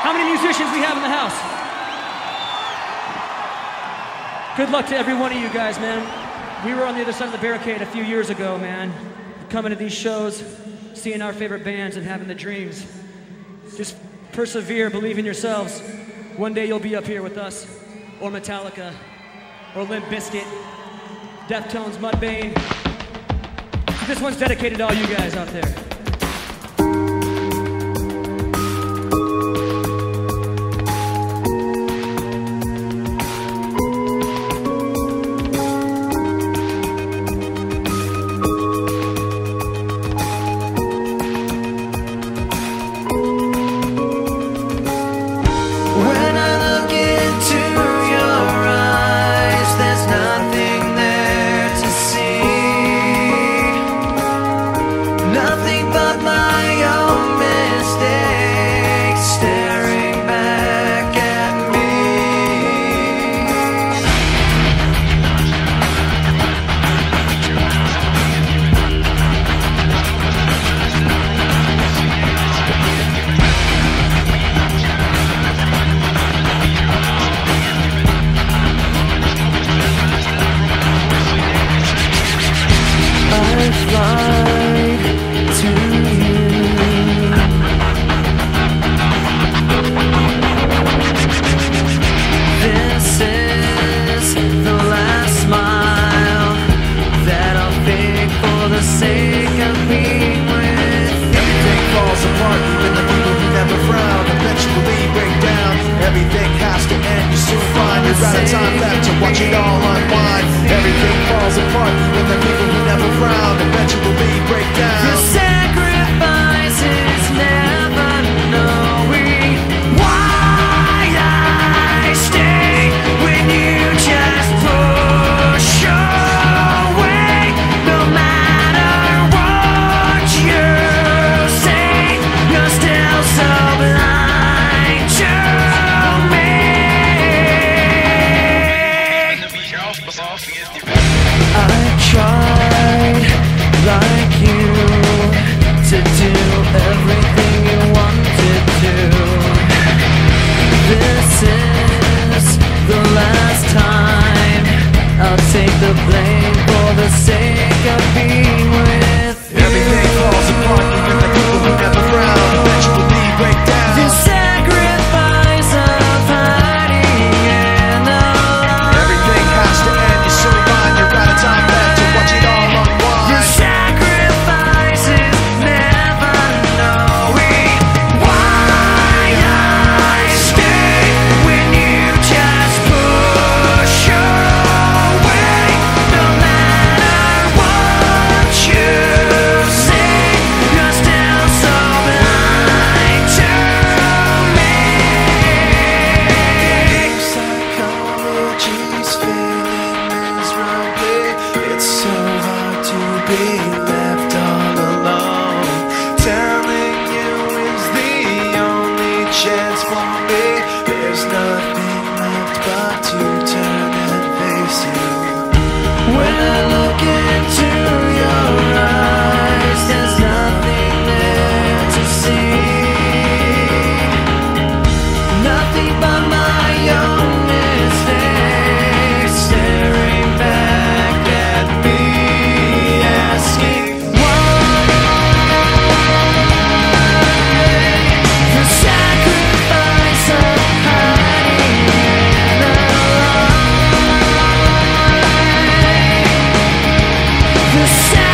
How many musicians we have in the house? Good luck to every one of you guys, man. We were on the other side of the barricade a few years ago, man. Coming to these shows, seeing our favorite bands, and having the dreams. Just persevere, believe in yourselves. One day you'll be up here with us, or Metallica, or Limp Bizkit, Deftones, Mudvayne. This one's dedicated to all you guys out there. You're out of time left to watch it all unwind. Everything falls apart, even the people who never frown chance for me. There's nothing left but to turn and face you. When I look into sound